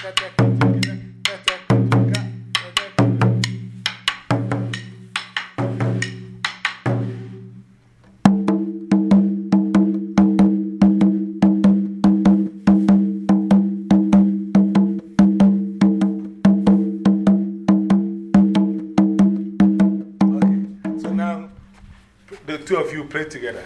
So now the two of you play together.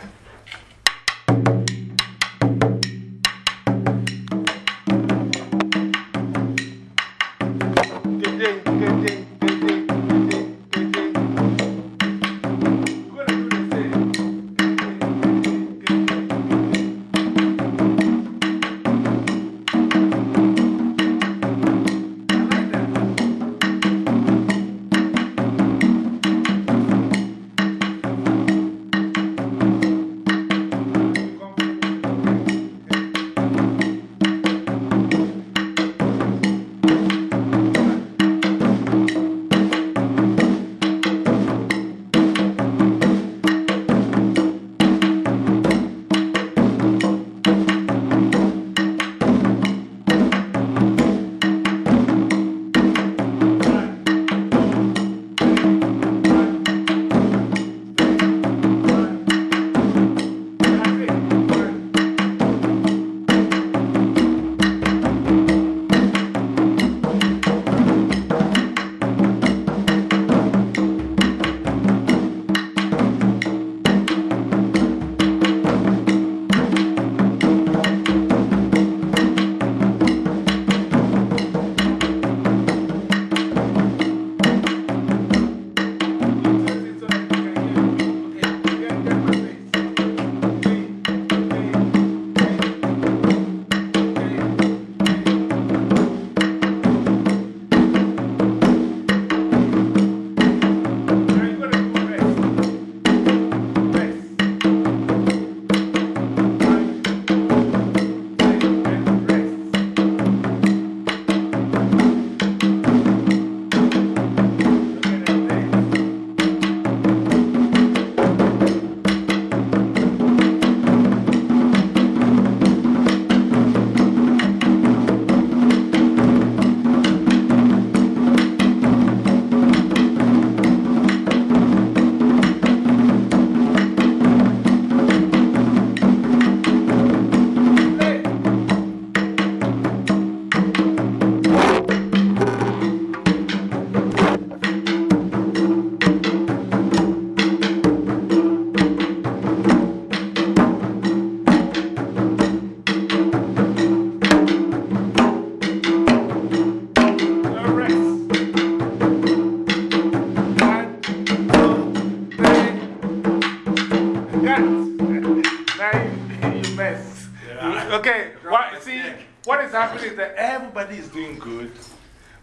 Doing good,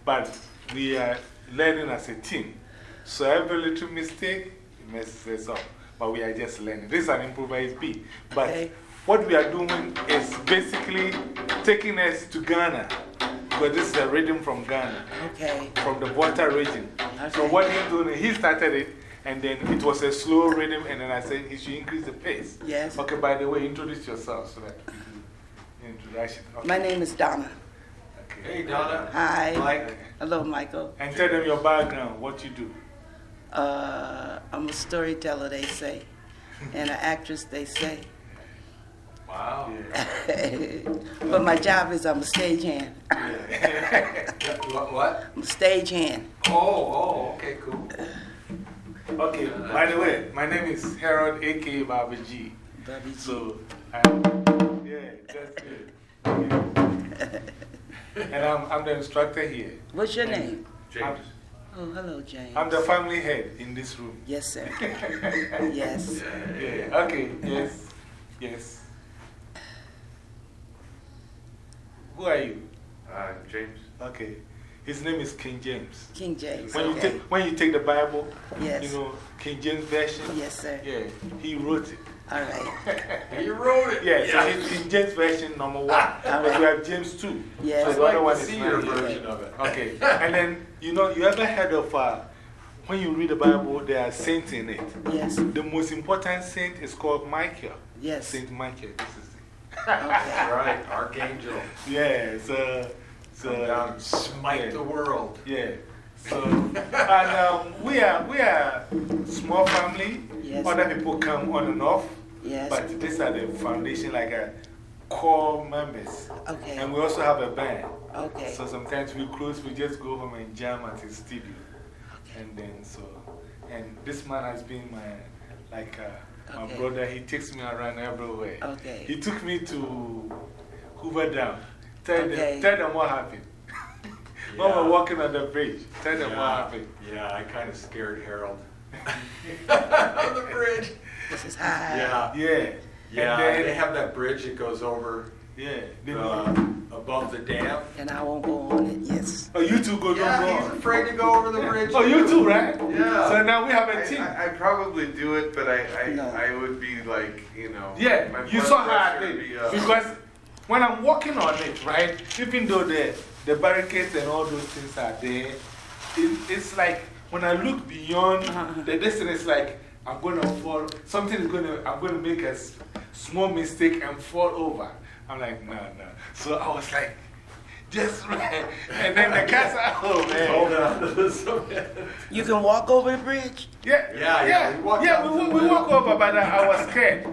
but we are learning as a team. So every little mistake messes us up, but we are just learning. This is an improvised beat. But what we are doing is basically taking us to Ghana. Because this is a rhythm from Ghana. Okay. From the Volta region. So what he's doing, he started it, and then it was a slow rhythm, and then I said he should increase the pace. Yes. Okay, by the way, introduce yourself so that we do introduction. Okay. My name is Donna. Hey, Donna. Hi. Mike. Hello, Michael. And tell them your background, what you do. Uh, I'm a storyteller, they say, and an actress, they say. Wow. but my job is I'm a stagehand. what, what? I'm a stagehand. Oh, oh, okay, cool. Okay, by the way, my name is Harold, aka Baba G. Bobby G. So, I, yeah, that's good. Okay. and I'm, I'm the instructor here. What's your And name? I'm, Oh, hello, James. I'm the family head in this room. Yes, sir. yes. Yeah, okay, yes, yes. Who are you? Uh, James. Okay. His name is King James. King James. When, you Okay. take, when you take the Bible, Yes. you know, King James Version, Yes, sir. yeah, he wrote it. All right. You wrote it. Yeah, so it's King James Version number one. But we have James 2. Yes. So I the other one is senior not version of it. Okay. and then, you know, you ever heard of uh, when you read the Bible, there are saints in it. Yes. The most important saint is called Michael. Yes. Saint Michael. This is it. Okay. Right, Archangel. Yeah, so, So, Come down, smite yeah. the world. Yeah. So, and um, we are we are small family. Yes. Other people come on and off. Yes. But these are the foundation, like a core members. Okay. And we also have a band. Okay. So sometimes we close, we just go home and jam at his studio. Okay. And then so, and this man has been my, like, uh, my Okay. brother. He takes me around everywhere. Okay. He took me to Hoover Dam. Tell, Okay. them, tell them what happened. when we're walking on the bridge, tell them what happened. yeah, I kind of scared Harold. On the bridge. This is high. Yeah, Yeah. yeah. And then, They have that bridge that goes over yeah. Uh, above the dam. And I won't go on it, yes. oh, you two go, Yeah, don't go. he's on. afraid to go over the bridge. Oh, you two, right? Yeah. So now we have a I, team. I, I'd probably do it, but I, I, No. I would be like, you know. Yeah, my you blood saw how I did. would. Because when I'm walking on it, right, even though the, the barricades and all those things are there, it, it's like when I look beyond Uh-huh. the distance, it's like I'm going to fall, something is going to, I'm going to make a small mistake and fall over. I'm like, no, no. So I was like, just right. And then the cats are, oh Hold man. Oh, on to. You can walk over the bridge? Yeah, Yeah, yeah, yeah. we walked yeah, we, we, the we middle. walk over, but I, I was scared.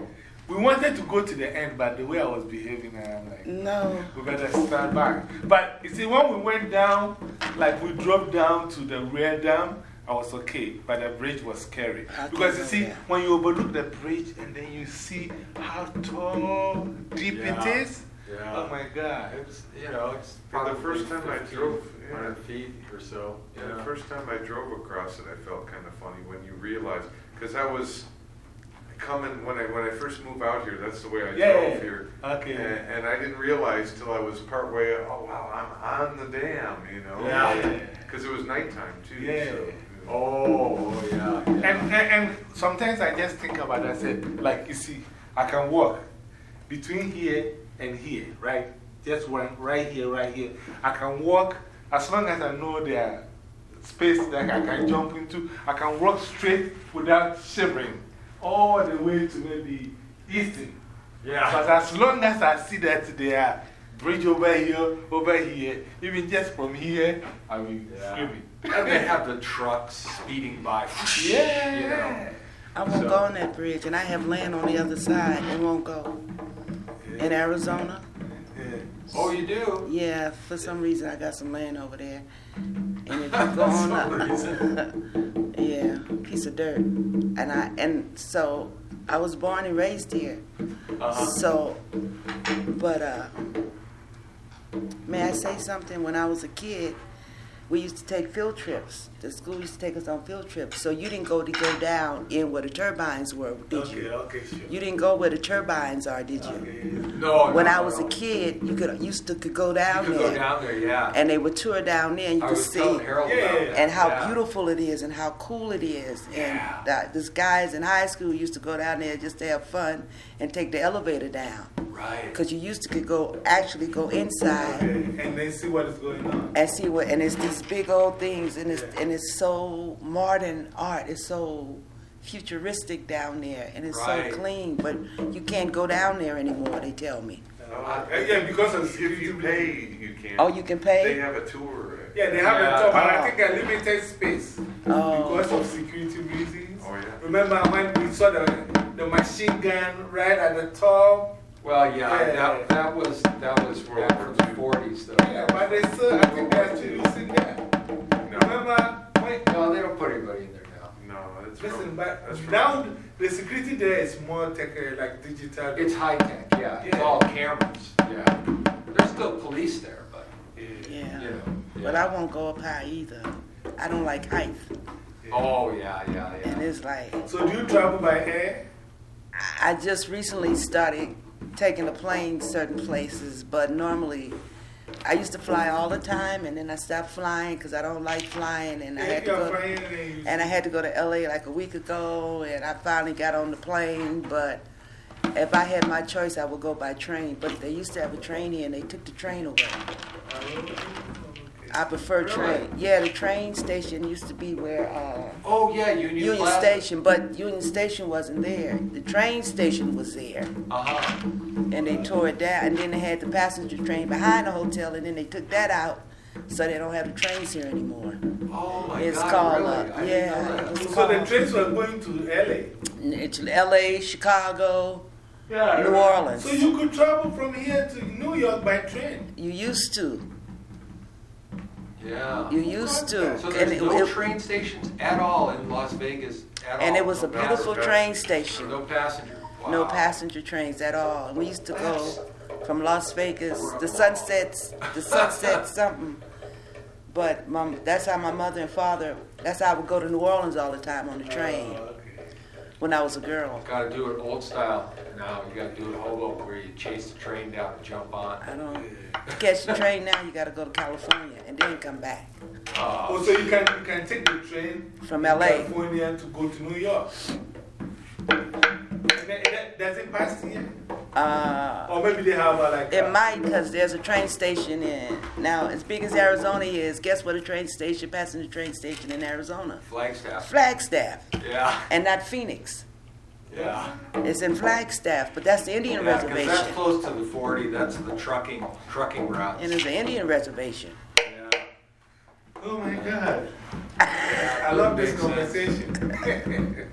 We wanted to go to the end, but the way I was behaving, uh, I'm like, No. we better stand back. But you see, when we went down, like we dropped down to the rear dam, I was okay, but the bridge was scary. I Because you can see, know when you overlook the bridge and then you see how tall, deep Yeah. it is, Yeah. oh my God. It's, you know, it's Yeah, the first time I drove, yeah. 100 feet or so. Yeah, the first time I drove across it, I felt kind of funny when you realize, because I was coming, when I, when I first moved out here, that's the way I Yeah, drove yeah, here. okay. And, and I didn't realize till I was partway, oh wow, I'm on the dam, you know? Yeah. Because it was nighttime too. Yeah. So, know. Oh, yeah. yeah. And, and, and sometimes I just think about it. I say, like, you see, I can walk between here and here, right? Just one right here, right here. I can walk as long as I know there space that I can jump into. I can walk straight without shivering all the way to maybe Easton. Yeah. But as long as I see that there are bridge over here, over here, even just from here, I'll be Yeah. They have the trucks speeding by. Yeah. You know. I won't So- go on that bridge, and I have land on the other side. It won't go. In Arizona? Yeah. Oh, you do? Yeah, for some reason I got some land over there. And if you go on up, yeah, piece of dirt. And I and so I was born and raised here. Uh-huh. So, but uh, may I say something? When I was a kid, we used to take field trips. The school used to take us on field trips. So you didn't go to go down in where the turbines were, did Okay, you? okay, sure. You didn't go where the turbines are, did you? Okay. No. When no, I was no. a kid, you could used to could go down You could there, go down there, yeah. and they would tour down there, and you I could was see telling Harold Yeah, about and how yeah. beautiful it is, and how cool it is. Yeah. And that, this guys in high school used to go down there just to have fun and take the elevator down, Right. because you used to could go actually go inside Okay, and then see what is going on. and see what. And it's these big old things, and it's and it's so modern art. It's so futuristic down there, and it's Right. so clean. But you can't go down there anymore. They tell me. Uh, yeah, because If you pay, you can. Oh, you can pay? They have a tour. Yeah, they have Yeah. a tour, but Oh. I think a limited space Oh. because of security reasons. Oh, yeah. Remember when we saw the, the machine gun right at the top? Well, yeah, Yeah. That, that was, that was back from the forties though. Yeah, but they still, I think they're still using that. No, Remember? When, No, they don't put anybody in there now. no, that's listen, but that's from, now the security there is more tech, uh, like digital. It's high tech, yeah. It's all cameras, yeah. There's still police there, but, Yeah. you know. But. I won't go up high either. I don't like height. Oh, yeah, yeah, yeah. And it's like, So do you travel by air? I just recently started taking the plane certain places, but normally I used to fly all the time and then I stopped flying because I don't like flying and I had to go. flying and And I had to go to LA like a week ago, and I finally got on the plane. But if I had my choice, I would go by train. But they used to have a train here, and they took the train away. Okay. I prefer train. Yeah, the train station used to be where, uh, Oh, yeah, Union Union Plaza. Station, but Union Station wasn't there. The train station was there. Uh-huh. And they tore it down, and then they had the passenger train behind the hotel, and then they took that out, so they don't have the trains here anymore. Oh, my It's God, called, really? uh, yeah, know that. it was So the trains were going to LA. It's L.A., Chicago. Yeah. New Orleans. So you could travel from here to New York by train. You used to. Yeah. You used to. So And there's it- no it- train stations at all in Las Vegas at all? And it was a beautiful passenger- train station. no passenger? No passenger trains at all. We used to go from Las Vegas, the sunsets, the sunset something. But my, that's how my mother and father, that's how I would go to New Orleans all the time on the train okay. When I was a girl. Gotta do it old style now. You gotta do it Hoboken where you chase the train down and jump on. I don't to catch the train now. You got to go to California and then come back Oh, Oh, so you can, you can take the train from L.A. California to go to New York. And that- that- Does it pass here? Uh, Or maybe they have a, like. it a- might because there's a train station in now as big as Arizona is. Guess what? A train station, passenger train station in Arizona, Flagstaff. Flagstaff, Yeah, and not Phoenix. yeah. It's in Flagstaff, but that's the Indian Yeah, 'cause that's close to the 40. That's the trucking, trucking route. And it's an Indian reservation. Yeah. Oh my God. I love this conversation.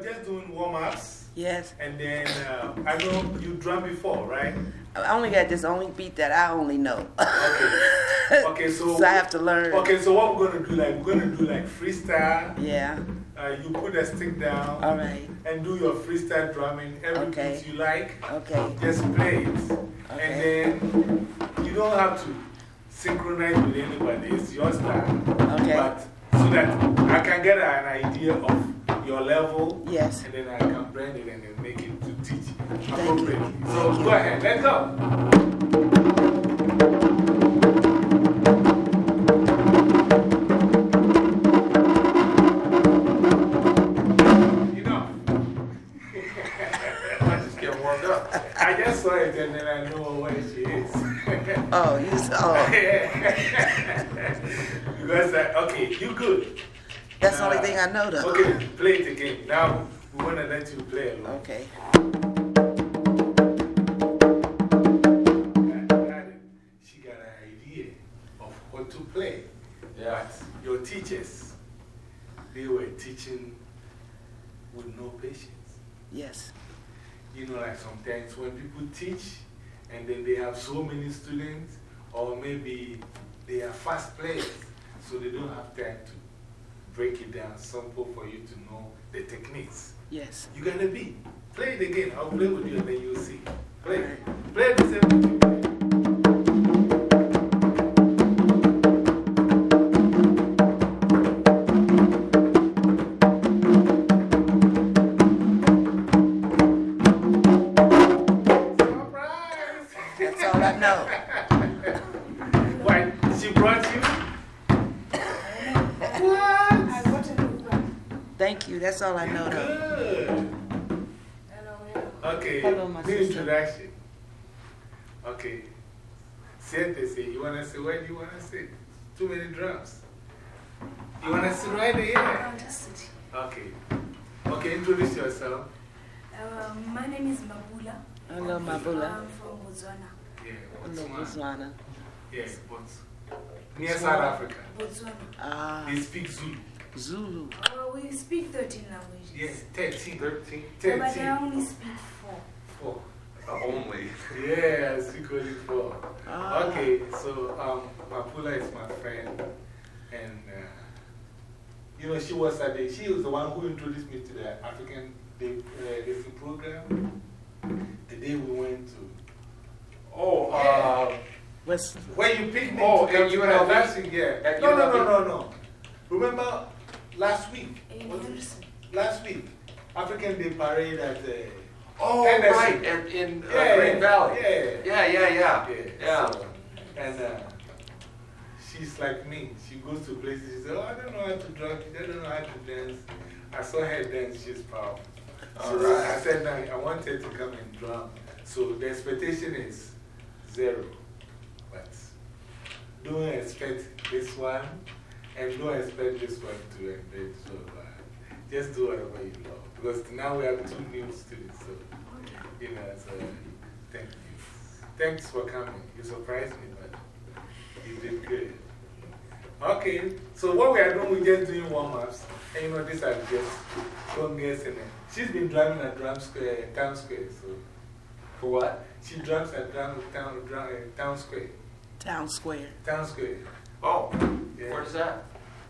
okay, so what we're just doing warm ups. Yes. And then uh, I know you drum before, right? I only got this only beat that I only know. Okay. Okay, so. so I have to learn. Okay, so what we're going to do, like, we're going to do like freestyle. Yeah. Uh, you put a stick down All right. and do your freestyle drumming. Every Okay. beat you like, Okay. just play it. Okay. And then you don't have to synchronize with anybody, it's your style. Okay. But so that I can get an idea of your level. Yes. And then I can blend it and then make it to teach you. appropriately. So Thank you. go ahead, let's go. Enough. I just get warmed up. I just saw it and then I know where she is. Oh, you s- oh, because, uh, okay, you good. That's the only thing I know though. Okay, play it again. Now we want to let you play along. Okay. She got an idea of what to play. Yeah. But your teachers, they were teaching with no patience. Yes. You know, like sometimes when people teach and then they have so many students, or maybe they are fast players, so they don't have time to break it down simple for you to know the techniques. Yes. You gotta be. Play it again. I'll play with you and then you'll see. Play. Play the same That's all I know though. Good. Okay, Hello, my new sister. introduction. Okay. Siente, say, you want to say, where do you want to sit? Too many drums. You want to sit right here? Okay. Okay, introduce yourself. Um, my name is Mapula. Hello, Mapula. I'm from Botswana. Yeah, Hello, Botswana. Botswana. Yes, but near South Africa. Botswana. Ah, They speak Zulu. Zulu. Uh, we speak 13 languages. Yes, 13. 13? Yeah, but I only speak four. Four. Only. Yeah, I speak only four. Ah. Okay, so um, Mapula is my friend, and uh, you know, she was at the, she was the one who introduced me to the African Day uh, Dancing program. The day we went to, Oh, uh, What's, where you picked me Oh, to come at to UNLV? the dancing, yeah. No, no, no, no, no. Remember last week? In Was it Henderson. Last week, African Day parade at uh, oh, Henderson. right, in, in uh, Yeah, Green Valley. yeah. Yeah, yeah, yeah. Yeah. Yeah. so- and uh, she's like me. She goes to places. She says, Oh, I don't know how to drum. I don't know how to dance. I saw her dance. She's powerful. So All right. I said, no, I want her to come and drum. So the expectation is zero. but don't expect this one and don't expect this one to end it. So uh, just do whatever you love. Because now we have two new students, so, you know, so thank you. Thanks for coming. You surprised me, but you did good. Okay, so what we are doing, we're just doing warm ups. And you know, these are just congas and she's been drumming at drum square, town square. So, For what? she drums at drum, town, drum, town square. Town Square. Town square. Oh, Yeah. Where's that?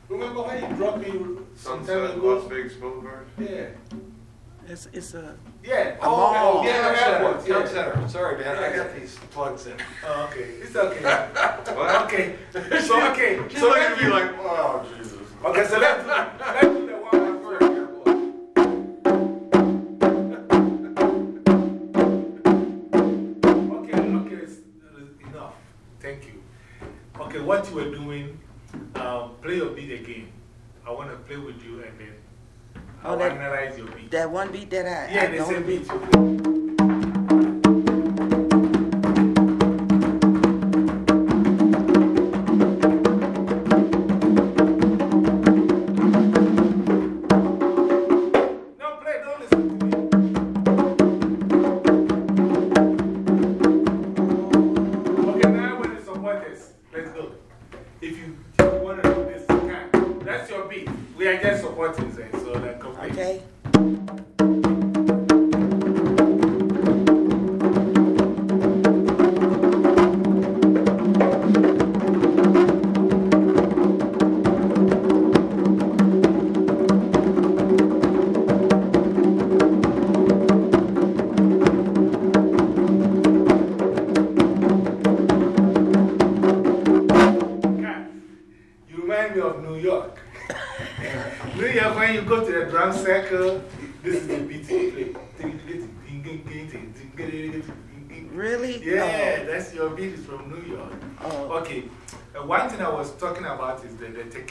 Remember how you dropped me some time Sunset, ago? Las Vegas Boulevard? Yeah. It's, it's a. Yeah. Oh, mall. okay. Town Yeah, Center. airport, Town yeah. Center. Sorry, man. I got these plugs in. Oh, okay. It's okay. What? okay. So, okay. She's so looking let at me like, oh, Jesus. Okay, so let's do, let's were doing, um, play your beat again. I want to play with you and then Oh, I'll that- analyze your beat. That one beat that I. yeah, I the same beat.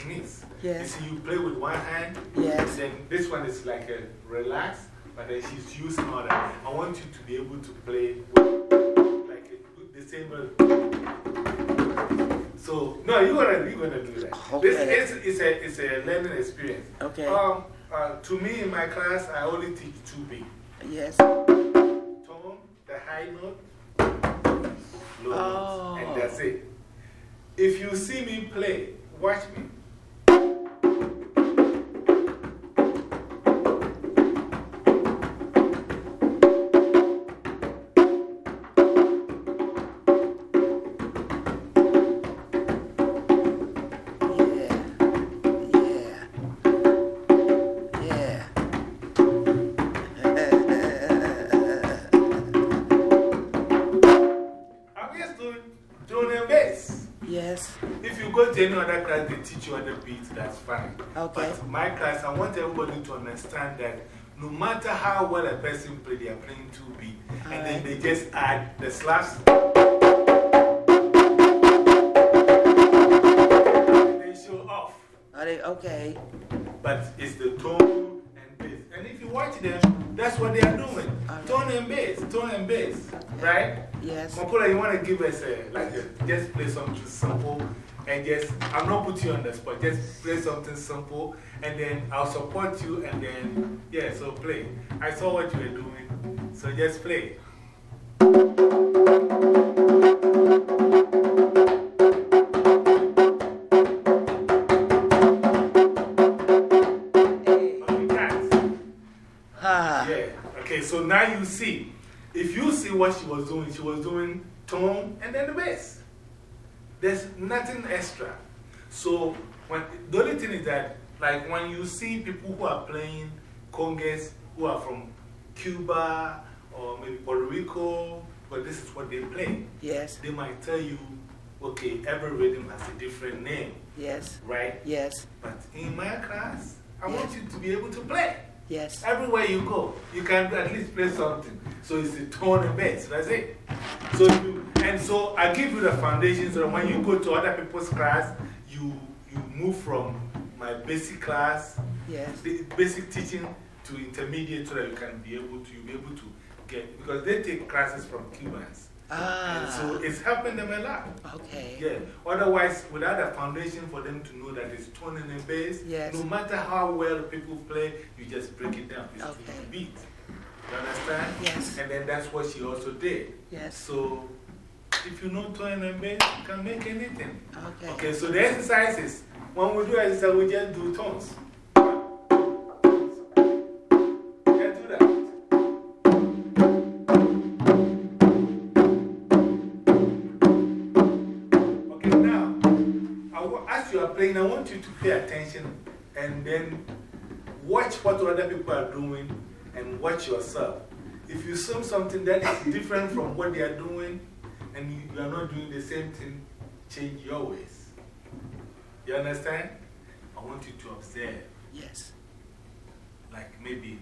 Techniques. Yes. You see, you play with one hand. Yes. Then this one is like a relax, but then she's using all that. I want you to be able to play with like a, the same. So, no, you're gonna, you're gonna do that. Okay. This is it's a, it's a learning experience. Okay. Um, uh, to me, in my class, I only teach two beats Yes. tone, the high note, low Oh. notes, and that's it. If you see me play, watch me. Any other class, they teach you other beats, that's fine. Okay. But my class, I want everybody to understand that no matter how well a person plays, they are playing two beats. And then they just add the slaps. And they show off. Are they okay? But it's the tone and bass. And if you watch them, that's what they are doing. Alright. Tone and bass, tone and bass. Right? Yes. Mapula, you want to give us a, like a, just play something simple and just, I'm not putting you on the spot, just play something simple and then I'll support you and then, yeah, so play. I saw what you were doing, so just play. Okay, guys. Ha. Yeah. Okay, so now you see. If you see what she was doing, she was doing tone and then the bass. There's nothing extra. So, when, the only thing is that, like, when you see people who are playing congas who are from Cuba or maybe Puerto Rico, but this is what they play, Yes. they might tell you, okay, every rhythm has a different name, Yes. right? Yes. But in my class, I want you to be able to play. Yes. Everywhere you go, you can at least play something. So it's a tone bass, that's it. So you, and so I give you the foundation so that when you go to other people's class, you, you move from my basic class, Yes. the basic teaching to intermediate so that you can be able to, you be able to get, because they take classes from Cubans. And so Ah, it's helping them a lot. okay. Yeah. Otherwise, without a foundation for them to know that it's tone and bass, Yes. no matter how well people play, you just break it down. It's Okay. to beat. You understand? Yes. And then that's what she also did. Yes. So if you know tone and bass, you can make anything. Okay. Okay, so the exercises, when we do exercise, we just do tones. Playing, I want you to pay attention and then watch what other people are doing and watch yourself. If you see something that is different from what they are doing and you, you are not doing the same thing, change your ways. You understand? I want you to observe. Yes. Like maybe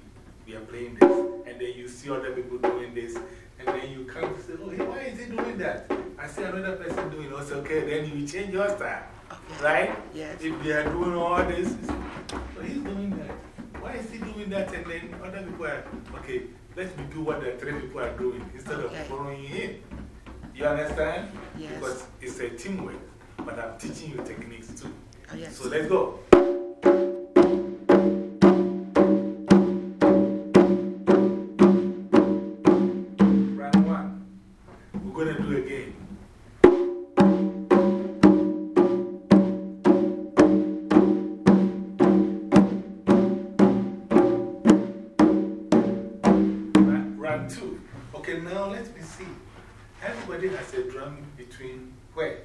we are playing this, and then you see other people doing this, and then you come and say, Oh, hey, why is he doing that? I see another person doing it. Also, okay, then you change your style. Okay. Right? Yes. If they are doing all this, oh, he's doing that. Why is he doing that? And then other people are, okay, let me do what the three people are doing instead Okay. of following him. You understand? Yes. Because it's a teamwork, but I'm teaching you techniques too. Oh, yes. So let's go. Now let me see. Everybody has a drum between where?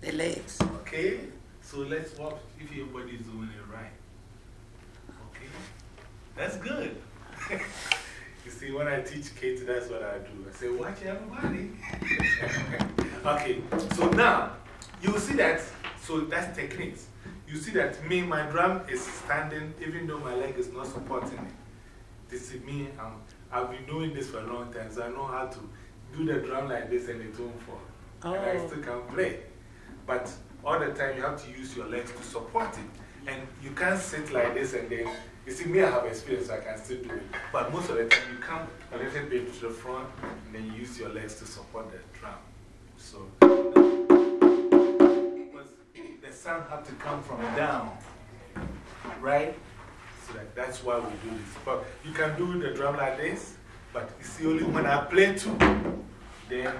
The legs. Okay, so let's watch if everybody is doing it right. Okay, that's good. you see, when I teach kids, that's what I do. I say, watch everybody. okay, so now you see that, so that's techniques. You see that me, my drum is standing even though my leg is not supporting it. This is me, um, I've been doing this for a long time, so I know how to do the drum like this and it won't fall. And I Oh. still can play. But all the time you have to use your legs to support it. And you can't sit like this and then, you see, me, I have experience, so I can still do it. But most of the time you come a little bit to the front and then you use your legs to support the drum. So, the sound have to come from down, right? That's why we do this. But you can do the drum like this, but it's see, only when I play two, then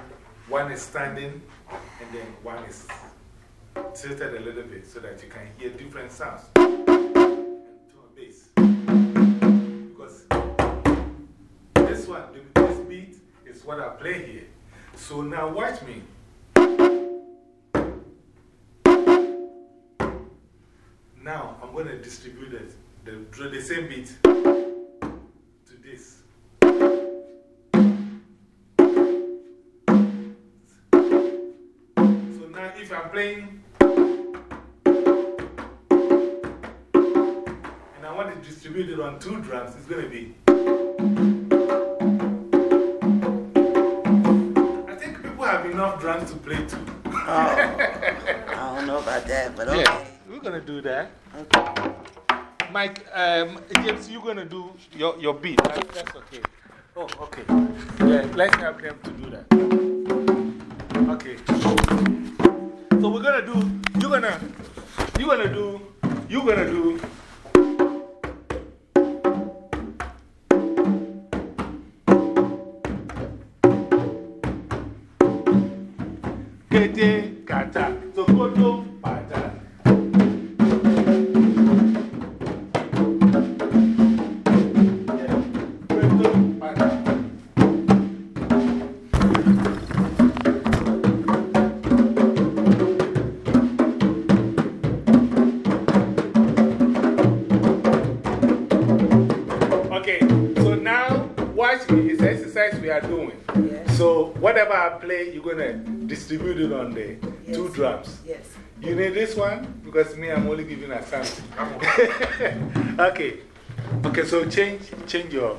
one is standing and then one is tilted a little bit so that you can hear different sounds. And tone bass. Because this one, the- this beat is what I play here. So now watch me. Now I'm going to distribute it, the, dr- the same beat to this. So now if I'm playing and I want to distribute it on two drums, it's going to be. I think people have enough drums to play two. Oh, I don't know about that, but okay. Yeah, we're going to do that. Okay. Mike, um, James, you're going to do your, your beat. That, that's okay. Oh, okay. Yeah, let's help them to do that. Okay. So we're going to do, you're going to, you're going to do, you're going to do. Kete kata, sokoto pata. One? Because me, I'm only giving a sample. okay. Okay, so change, change your.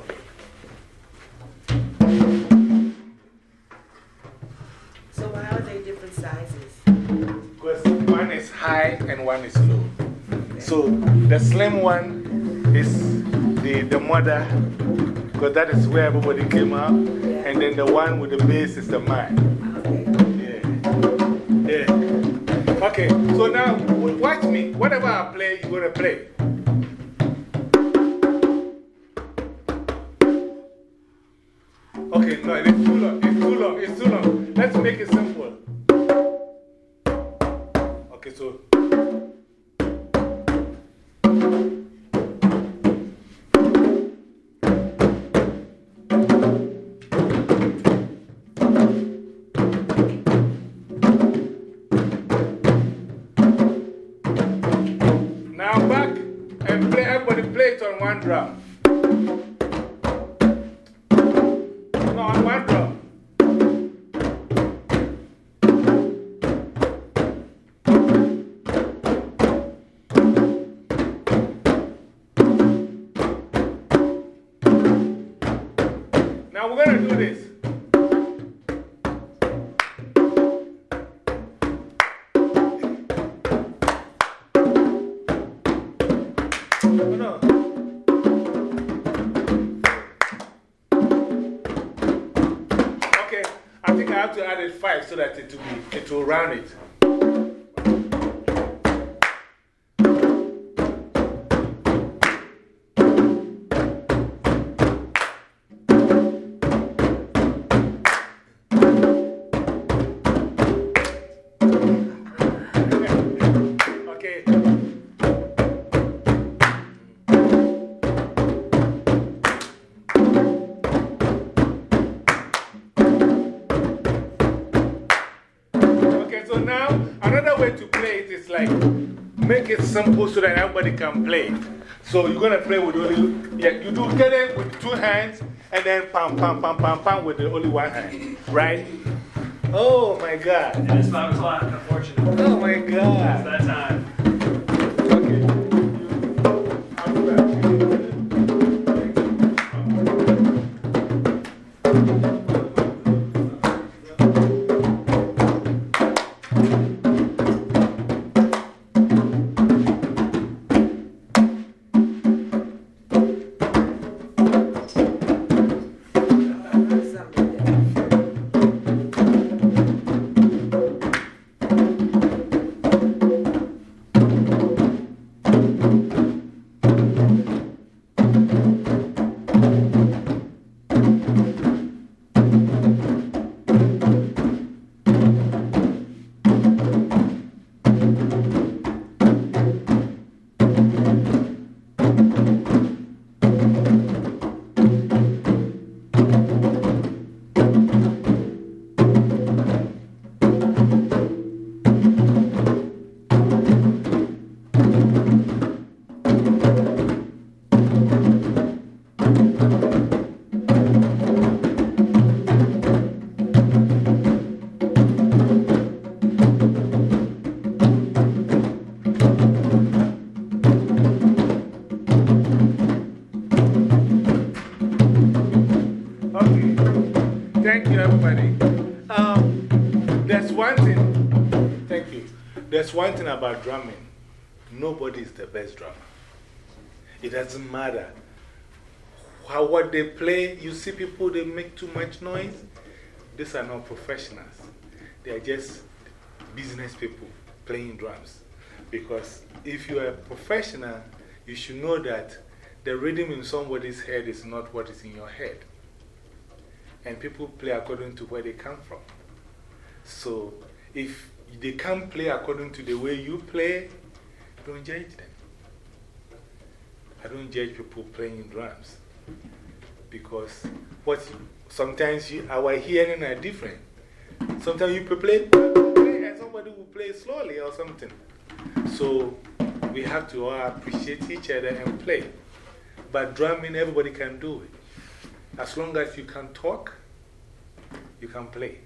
So, how are they different sizes? Because one is high and one is low. So the slim one is the, the mother, Because that is where everybody came out. And then the one with the bass is the man. Yeah. Okay, so now watch me. Whatever I play, you're going to play. Okay, no, play simple so that everybody can play. So you're going to play with only, yeah, you do get it with two hands and then pam, pam, pam, pam, pam with the only one hand, right? Oh my God. And it's 5 o'clock, unfortunately. Oh my It's God. that time. There's one thing about drumming. Nobody is the best drummer. It doesn't matter. How, what they play, you see people, they make too much noise. These are not professionals. They are just business people playing drums. Because if you are a professional, you should know that the rhythm in somebody's head is not what is in your head. And people play according to where they come from. So if they can't play according to the way you play, don't judge them. I don't judge people playing drums. Because what sometimes you, our hearing are different. Sometimes you play, play and somebody will play slowly or something. So we have to all appreciate each other and play. But drumming, everybody can do it. As long as you can talk, you can play.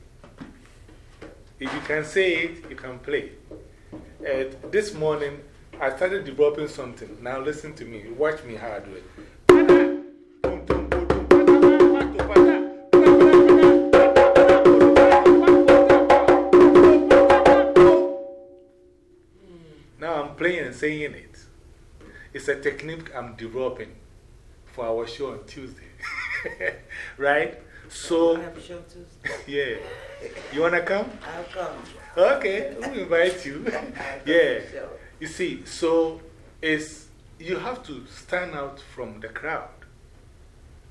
If you can say it, you can play. And this morning, I started developing something. Now listen to me. Watch me how I do it. Now I'm playing and saying it. It's a technique I'm developing for our show on Tuesday. right? I So, have a show Tuesday. yeah. You want to come? I'll come. Okay, we'll invite you. I'll come to yeah. You see, so it's, you have to stand out from the crowd.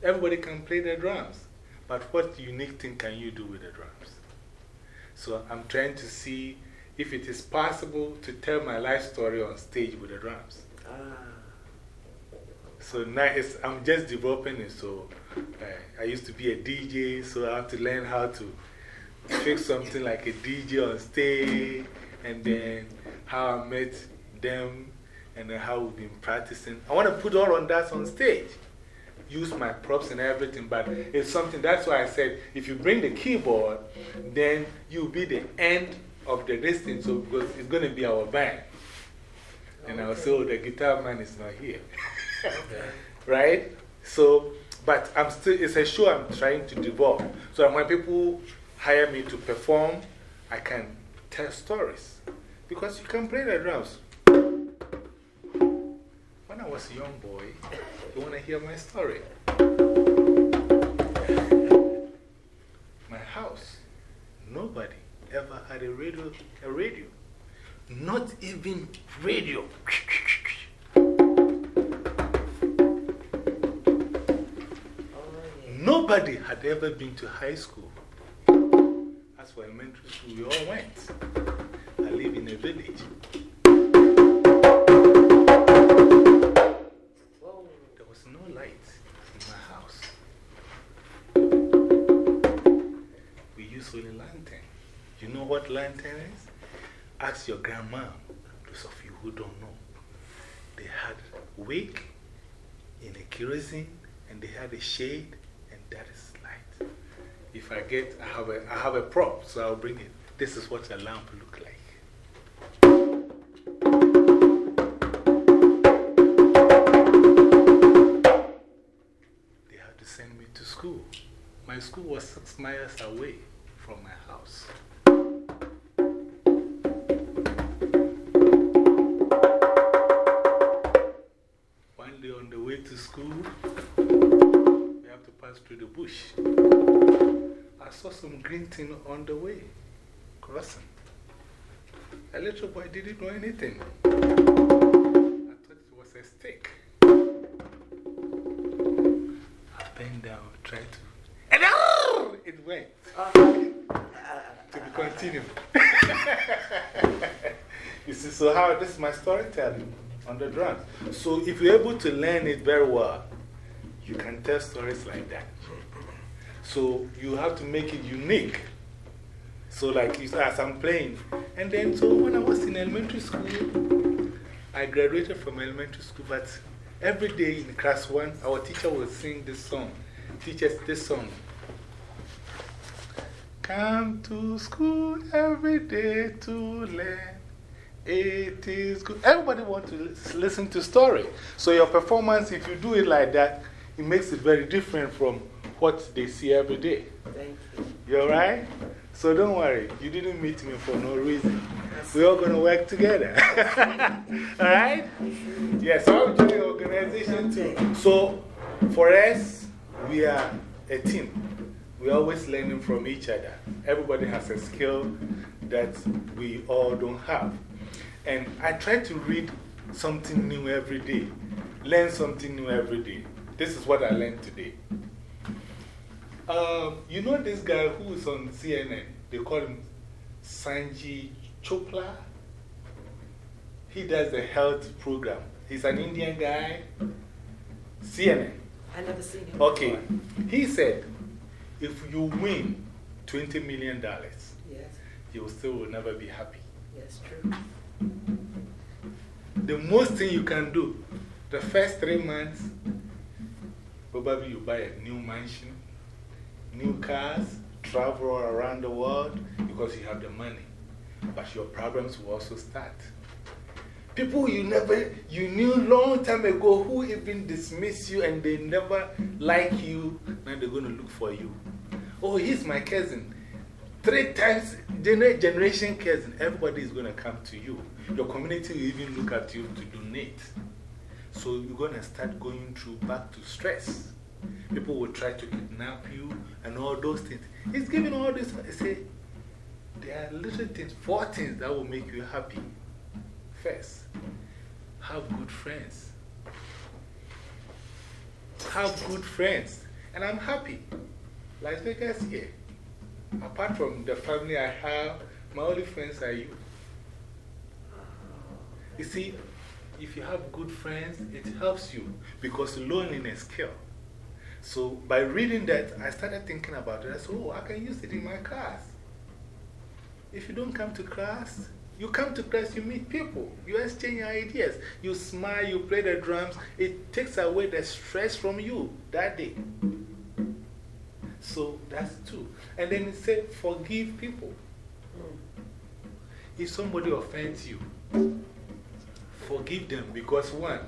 Everybody can play the drums, but what unique thing can you do with the drums? So I'm trying to see if it is possible to tell my life story on stage with the drums. Ah. So now it's, I'm just developing it. So Eh, I used to be a DJ, so I have to learn how to fix something like a DJ on stage, and then how I met them, and then how we've been practicing. I want to put all on that on stage. Use my props and everything, but it's something that's why I said if you bring the keyboard, then you'll be the end of the distance. So, because it's going to be our band. And I'll say, oh, the guitar man is not here. right? So, but I'm still, it's a show I'm trying to develop. So when people hire me to perform, I can tell stories. Because you can play the drums. When I was a young boy, you want to hear my story? My house, nobody ever had a radio. A radio. Not even radio. Nobody had ever been to high school. As for elementary school, we all went. I live in a village. There was no light in my house. We used only lantern. You know what lantern is? Ask your grandma, those of you who don't know. They had wick in a kerosene and they had a shade, that is light. If I get, I have a, I have a prop, so I'll bring it. This is what a lamp look like. They had to send me to school. My school was six miles away from my house. Through the bush. I saw some green thing on the way, crossing. A little boy didn't know anything. I thought it was a stick. I bent down, tried to, and it went. to be continued. you see, so how this is my storytelling on the drums. So if you're able to learn it very well, you can tell stories like that. So you have to make it unique. So, like as I'm playing. And then, so when I was in elementary school, I graduated from elementary school, but every day in class one, our teacher would sing this song. Teach us this song. Come to school every day to learn. It is good. Everybody wants to listen to story. So your performance, if you do it like that, it makes it very different from what they see every day. Thank you. You alright? So don't worry, you didn't meet me for no reason. We're all going to work together. alright? Yes, so I'm doing organization too. So for us, we are a team. We're always learning from each other. Everybody has a skill that we all don't have. And I try to read something new every day, learn something new every day. This is what I learned today. Um, you know this guy who is on CNN? They call him Sanji Chopra. He does the health program. He's an Indian guy. CNN. I never seen him. Okay. He said if you win $20 million, Yes, you still will never be happy. yes, true. The most thing you can do, the first three months, probably you buy a new mansion, new cars, travel around the world because you have the money. But your problems will also start. People you never, you knew long time ago who even dismiss you and they never like you, now they're going to look for you. Oh, he's my cousin. Three times gener generation cousin, everybody is going to come to you. Your community will even look at you to donate. So you're going to start going through back to stress. People will try to kidnap you and all those things. He's giving all this. I say, there are little things, four things that will make you happy. First, have good friends. Have good friends. And I'm happy. Las Vegas here. Apart from the family I have, my only friends are you. You see, if you have good friends, it helps you because loneliness kills. So by reading that, I started thinking about it. I said, oh, I can use it in my class. If you don't come to class, you come to class, you meet people, you exchange ideas, you smile, you play the drums. It takes away the stress from you that day. So that's two. And then it said, forgive people. If somebody offends you, forgive them because one,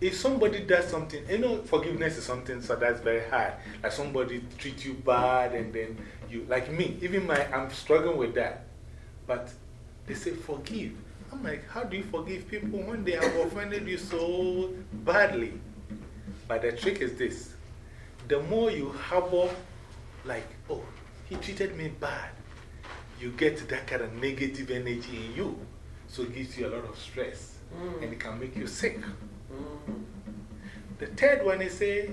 if somebody does something, you know, forgiveness is something so that's very hard. Like somebody treats you bad and then you, like me, even my, I'm struggling with that. But they say forgive. I'm like, how do you forgive people when they have offended you so badly? But the trick is this the more you harbor, like, oh, he treated me bad, you get that kind of negative energy in you. So it gives you a lot of stress mm. and it can make you sick. The third one is say,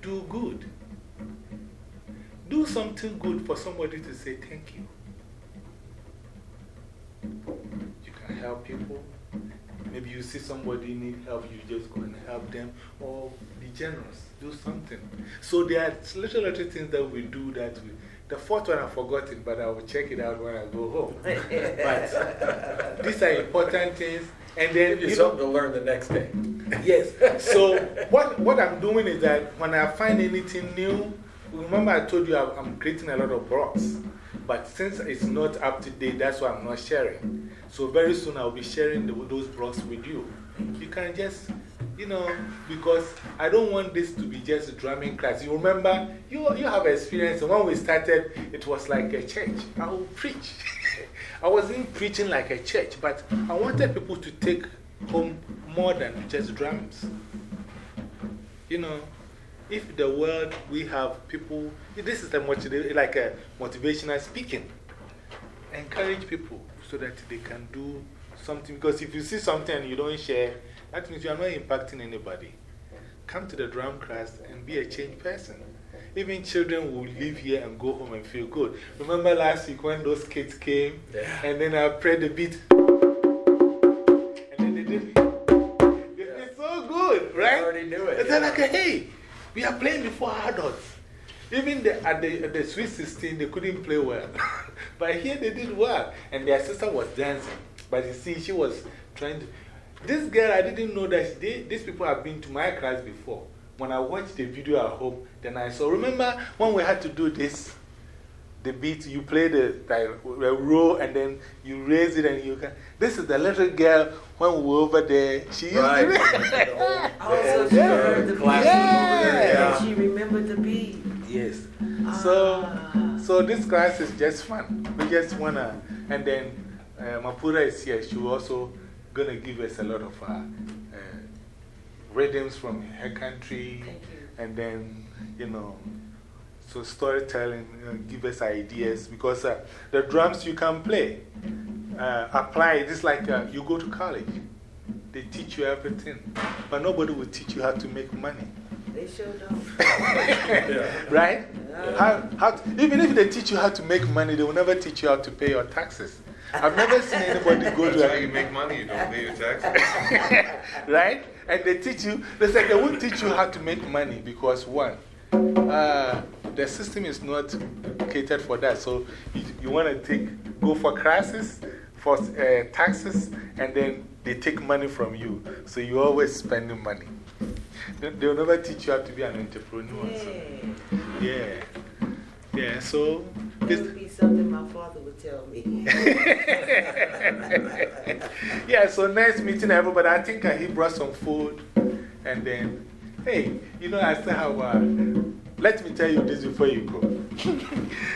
do good. Do something good for somebody to say thank you. You can help people. Maybe you see somebody need help, you just go and help them. Or be generous, do something. So there are little, little things that we do that we. The fourth one I've forgotten, but I will check it out when I go home. but these are important things. And then, Give you you something to learn the next day. Yes. So, what, what I'm doing is that when I find anything new, remember I told you I'm, creating a lot of blocks. But since it's not up to date, that's why I'm not sharing. So, very soon I'll be sharing the, those blocks with you. You can just, you know, because I don't want this to be just a drumming class. You remember, you, you have experience. When we started, it was like a church. I would preach. I wasn't preaching like a church, but I wanted people to take home more than just drums. You know, if the world we have people, this is a motiva like a motivational speaking. Encourage people so that they can do something. Because if you see something and you don't share, that means you are not impacting anybody. Come to the drum class and be a changed person. Even children will leave here and go home and feel good. Remember last week when those kids came and then I played the beat? And then they did, they did so good, right? already knew it, yeah. like, hey, we are playing before adults. Even the, at, the, at the Sweet 16, they couldn't play well. but here they did well. And their sister was dancing. But you see, she was trying to. This girl, I didn't know that they, these people have been to my class before. When I watched the video at home, then I saw. Remember when we had to do this? The beat, you play the, the, the row and then you raise it and you can. This is the little girl when we were over there. She used Right. to. The Also, she old heard the beat. classic over there, Yeah. And she remembered the beat. Yes. So, Ah. so this class is just fun. We just want to, and then uh, Mapula is here. She also going to give us a lot of uh, uh, rhythms from her country. Thank you. And then, you know, so storytelling, you give us ideas because uh, the drums you can play, uh, apply. It's like uh, you go to college, they teach you everything, but nobody will teach you how to make money. They sure don't. Right? How, how to, even if they teach you how to make money, they will never teach you how to pay your taxes. I've never seen anybody go That's how to you make money, you don't pay your taxes. right? And they teach you, they say they won't teach you how to make money because one, uh, the system is not catered for that. So you, you want to take, go for classes, for uh, taxes, and then they take money from you. So you're always spending money. They, they'll never teach you how to be an entrepreneur. So. Yeah. Yeah. Yeah, so this, would be something my father would tell me. yeah, so nice meeting everybody. I think uh, he brought some food. And then, hey, you know, I still have. Uh, let me tell you this before you go.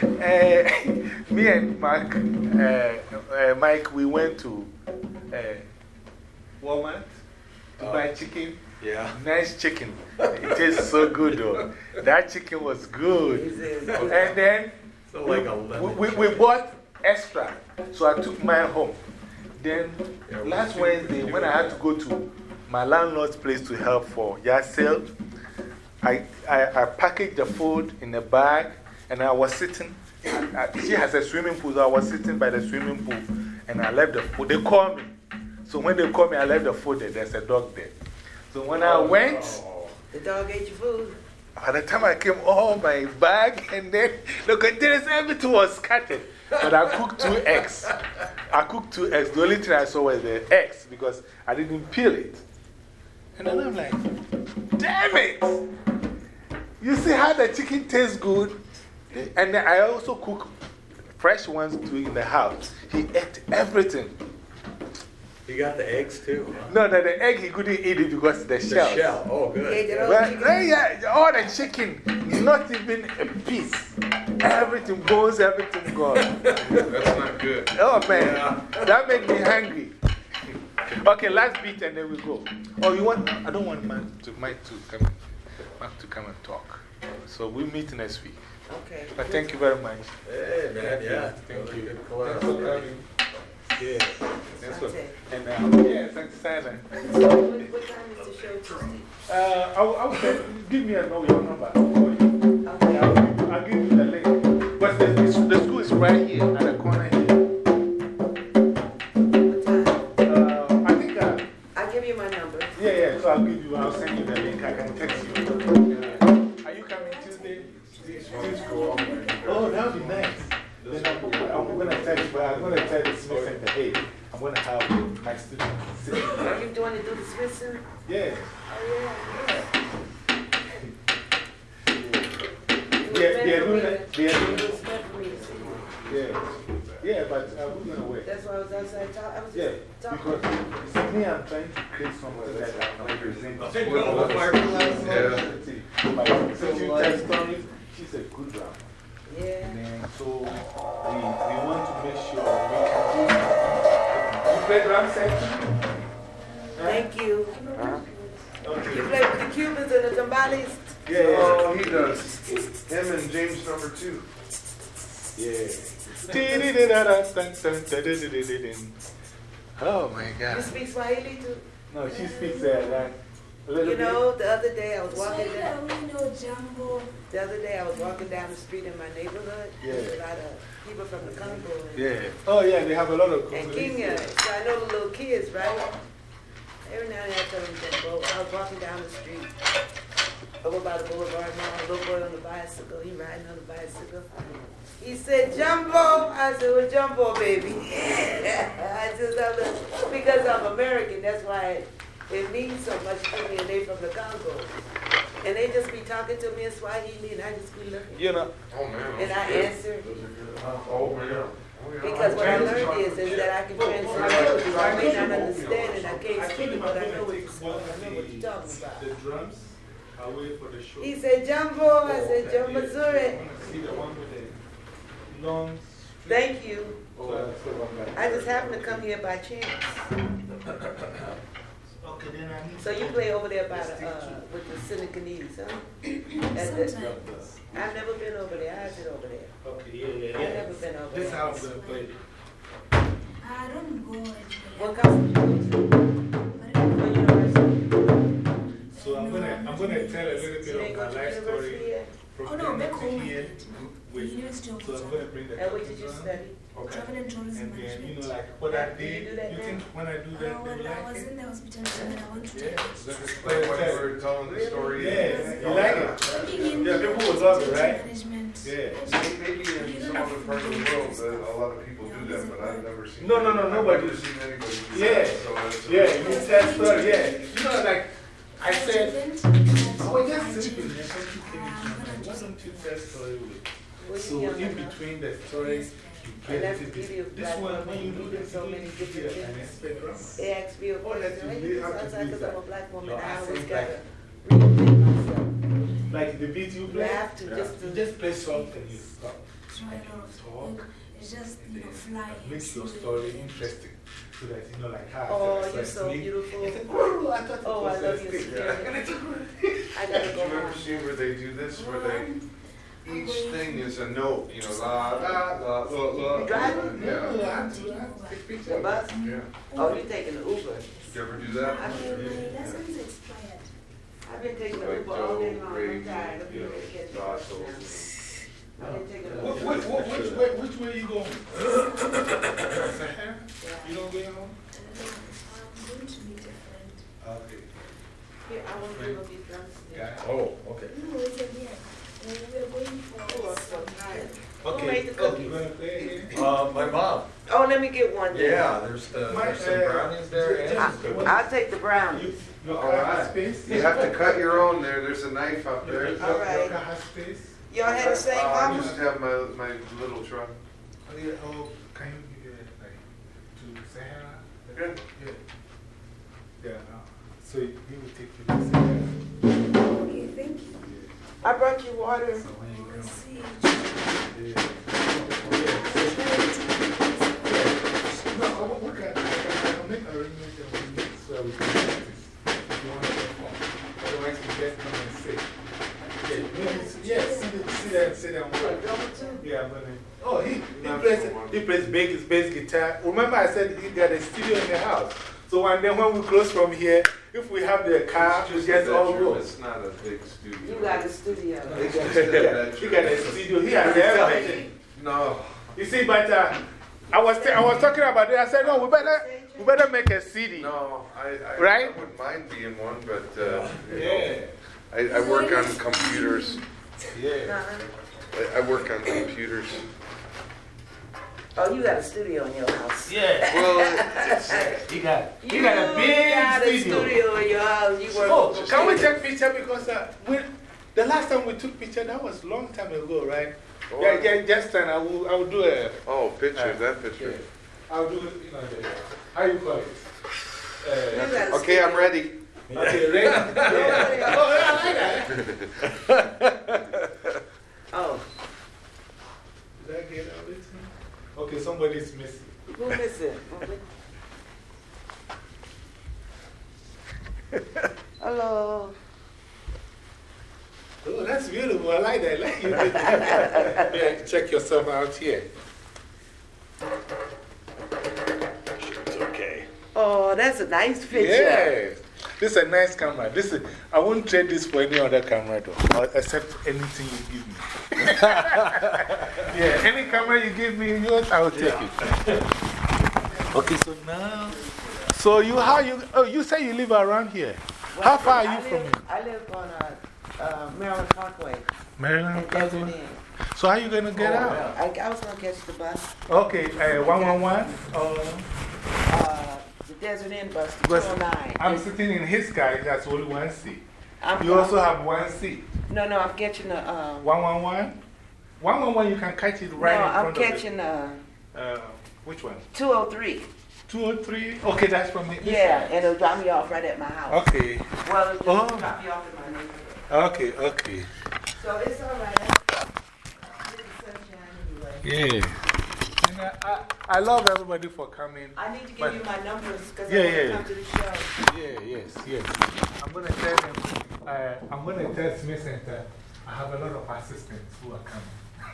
uh, me and Mark, uh, uh, Mike, we went to uh, Walmart to buy chicken. Yeah. Nice chicken. It tastes so good, though. That chicken was good. And then So like a we, we, we bought extra. So I took mine home. Then last Wednesday, when I had to go to my landlord's place to help for yard sale, I, I, I packaged the food in a bag and I was sitting. I, I- she has a swimming pool, so I was sitting by the swimming pool and I left the food. They called me. So when they called me, I left the food there. There's a dog there. So when I oh. went, the dog ate your food. by the time I came home, my bag and then the containers, everything was scattered. But I cooked two eggs. I cooked two eggs. The only thing I saw was the eggs because I didn't peel it. And then I'm like, damn it! You see how the chicken tastes good? And then I also cook fresh ones too in the house. He ate everything. He got the eggs too? huh? No, no, the egg he couldn't eat it because the The shell. shell. Oh, He ate good. it all Well, chicken. eh, yeah, all the chicken, not even a piece. Everything goes, everything gone. That's not good. Oh man, that made me hungry. Okay, last beat and then we go. Oh, you want? I don't want Mike to, Mike to, come, Mike to come and talk. So we meet next week. Okay. But thank you very much. Hey, man, yeah. Thank Really you. Good Thanks for coming. Yeah. That's what, and uh, yeah, thanks, Simon. So, what, what time is the show Tuesday? Uh, I'll, I'll say, give me a know your number. I'll. Okay. I'll, give you- I'll give you the link. But the, the, the school is right here No, she speaks like a little You bit. know, the other day I was walking Swahili down. we know Jambo. The other day I was walking down the street in my neighborhood. There's a lot of people from the Congo and, Yeah. Oh, yeah, they have a lot of and Congolese. Kenya. So I know the little kids, right? Every now and then I tell them Jambo. I was walking down the street over by the boulevard now. A little boy on the bicycle. He riding on the bicycle. He said, Jambo. I said, well, Jambo, baby. I just, I was, because I'm American, that's why it, it means so much to me, and they from the Congo. And they just be talking to me in Swahili, and I just be looking. You know, Oh, man. And I answer, Oh, man. Oh, oh, because what I learned is, is that I can oh, translate languages. I may not understand it, I can't speak it, but I know what you're, I know what you're talking about. the drums are waiting for the show. He said, Jambo. I said, Jambo Zure. See the one with the long Thank you. So I said, one guy. I just happened to come here by chance. Okay, then I need So you play over there by the, uh, with the Senegalese, huh? At the- Sometimes. I've never been over there. How's it over there? Okay, yeah, yeah, I've yeah. never been over This there. house going to play. I don't go anywhere. What college you go to? What university? So I'm going to I'm gonna tell a little You bit of my life story yet? from Oh, no, back to home here. did. The Wait, so I'm going to bring the And what did you study? Okay. Travel and tourism And then, you know, like what I Do you did, that you think when I do Uh, that, they when I was it? in the hospitality and I went to Yeah. take Is that just like when you were telling the story? Yeah, you like it? Yeah, people will love it, right? Yeah. Maybe maybe in some other part of the world, a lot of people do that, but I've never seen. No, no, no, I've nobody- never seen anybody do Yeah. that. So Yeah, you tell story, yeah. You know, like I said, I was just I sleeping and then you came into my mind. Why don't you tell story with you So in between the stories, you And that's the beauty of This black one, women. when you We oh, do do so many different hear an things. expert drum. They asked me a All question. Hey, you sounds do like because I'm a black woman. your I always gotta reinvent myself. Like the beat you You play, have to just to. just play soft and you stop. Try it out. Talk. It's just, you know, flying. Make your story interesting. So that, you know, like how Oh, I you're I so sleep. beautiful. I said, oh, I thought it Oh, was I a love your stick." spirit. I gotta Did go you ever home. see where they do this, where they, One, I'm each thing is a note, you know, la, la, la, la, la. You driving? No, I Yeah, I have to take pictures. The bus? yeah. Oh, you taking the Uber? Did you ever do that? My license expired. I've been taking the Uber all day long. I'm tired of you know, being catching Gossels. touchdowns. I've been taking the Wh- Uber. wh- wh- Which way, which way you going? Sahara? You don't go home? Um, I'm going to be different. Okay. Here, I want to go get drunk. Oh, okay. No, it's a yeah. And we're going for Oh, I'm so tired. Who Okay. made the cookies? you gonna play again? Uh, my mom. Oh, let me get one then. Yeah, there's, the, My, there's some uh, brownies there and I, I'll take the brownies. your All car space? You have to cut your own there, there's a knife up there. All right. your car has space? Y'all had the same Uh, I mama? used to have my, my little truck. Oh, yeah, oh, can you give it like to Sahara? Good. Yeah. Yeah. Uh, so he will take you to Sahara. I brought you water. Oh, he, he, plays, he plays bass guitar. Remember, I said he got a studio in the house. So one day when we close from here, if we have the car, we get all bedroom, go. It's not a big studio. You got a studio. It's just a bedroom. He got a studio. He has everything. No. You see, but uh, I, was I was talking about it. I said, no, we better, we better make a CD. No, I, I, Right? I wouldn't mind being one, but uh, you know, Yeah. I, I work on computers. Yeah. I, I work on computers. Oh, you got a studio in your house. Yeah. Well, it's, He got, he You got a big got a studio. studio in your house. You work Oh, for can we free. take picture? Because uh, we, the last time we took picture, that was a long time ago, right? Oh, yeah, yeah, just then I will, I will do a, oh, picture, Uh, that picture. I'll do, it, you know, the, how you call it? You Uh, Okay, I'm ready. okay, ready? yeah. Oh, yeah, I like that. Oh, Did I get everything? Okay, somebody's missing. who missing? Hello. Oh, that's beautiful. I like that. I Like you did yeah, check yourself out here. It's okay. Oh, that's a nice picture. Yes. This is a nice camera. This is, I won't trade this for any other camera, though, or except anything you give me. yeah, any camera you give me, yours, I will take it. Okay, so now. So, you, how you, oh, you say you live around here. How far are you I from here? I live on uh, uh, Maryland Parkway. Maryland? in Desert Inn. So, how are you going to get Oh, out? I, I was going to catch the bus. Okay, uh, 111? Oh. Uh, the Desert Inn bus, the Because 209. I'm sitting in his car, that's only one seat. I'm, You also have one seat. No, no, I'm catching the. Uh, 111? 111, you can catch it right no, in front I'm catching uh, the. Uh, which one? 203. 203? Okay, that's from the. Yeah, and it'll drop me off right at my house. Okay, Well, it'll just Oh. drop you off in my neighborhood. okay, okay. So it's all right. I- it's sunshine anyway. Yeah. And I, I, I love everybody for coming. I need to give you my numbers because Yeah, I want yeah, to come to the show. Yeah, yes, yes. I'm going to tell them, uh, I'm going to tell Smith Center, I have a lot of assistants who are coming.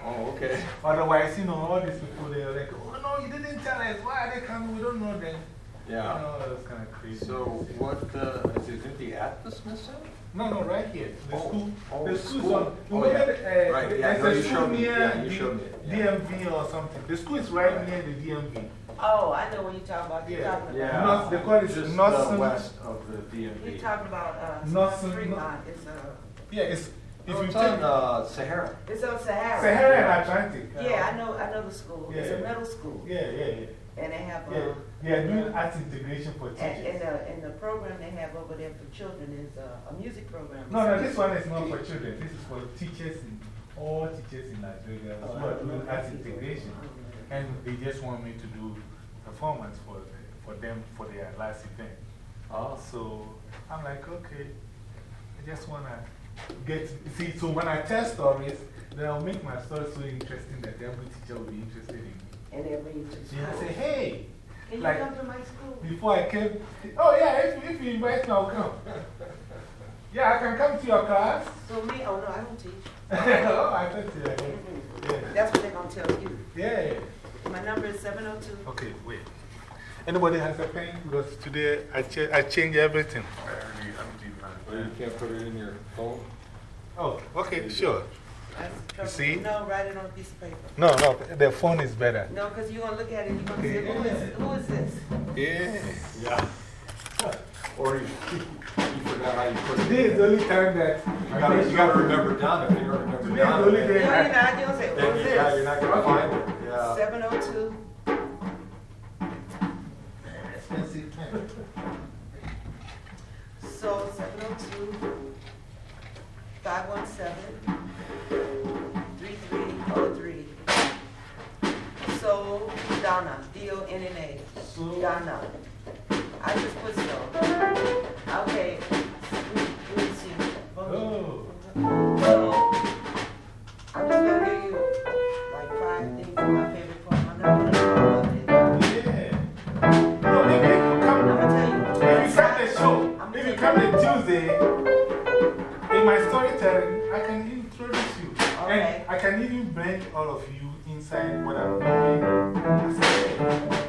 Oh, okay. Otherwise, you know, all these people, they're like, oh no, you didn't tell us. Why are they coming? We don't know them. Yeah. You Yeah. know, that's kind of crazy. So, what uh, is it going at the Smith Center? No, no, right here. The Oh, school. oh, the the school's school. on. Oh, remember yeah. the, uh, Right, the- yeah, there's no, a you school me. near Yeah, you the showed me it, yeah. DMV or something. The school is right near the DMV. Oh, I know what you're talking about. You're Yeah. talking about. Yeah. North- they call it Just Northern- uh, west of the DMV. You're DMV. talking about uh, it's Not not some- Fremont. It's, uh, Yeah, it's, if Oh, you it's take on uh, Sahara. it's on Sahara. Sahara and Atlantic. uh, Yeah, I know, I know the school. It's a middle school. Yeah, yeah, yeah. And they have, Yeah, uh, they are doing arts integration for and, and, teachers. and the program they have over there for children is uh, a music program. No, no, this one is not for children. This is for teachers, in, all teachers in Nigeria Vegas who are doing arts integration. And they just want me to do performance for, for them for their last event. Oh. So I'm like, okay, I just want to get, see, so when I tell stories, then I'll make my story so interesting that every teacher will be interested in me. And they'll bring you to school. Yeah, I say, hey, Can you come to my school? before I came, oh yeah, if, if you invite me, I'll come. yeah, I can come to your class. So me, oh no, I don't teach. oh, I thought you yeah. That's what they're going to tell you. yeah. My number is 702. Okay, wait. Anybody has a pen? Because today I, cha I changed everything. I already, I'm deep on you can't put it in your phone? Oh, okay, sure. That's trouble. see? No, write it on a piece of paper. No, no, the phone is better. No, because you're going to look at it and you're going to say, who is, who is this? Yeah. Yeah. Or you, you forgot how you put it. Today is the only time that You gotta, you gotta remember down if you don't remember Today is down. the only then- day No, I- you're not. You're going to say, then who is you- Yeah, you're this? not gonna find it, yeah. 702. Expensive pen. So 702 517 3303. So Donna, D O N N A. Donna. I just put so. Okay. Let me see. Oh. Just going to give you like five things my favorite poem. I'm not going to it. Yeah. No, if, if you come, I'm going to tell you. if you come the show, if you come the Tuesday, my storytelling, I can introduce you. Okay. And I can even bring all of you inside what I'm doing.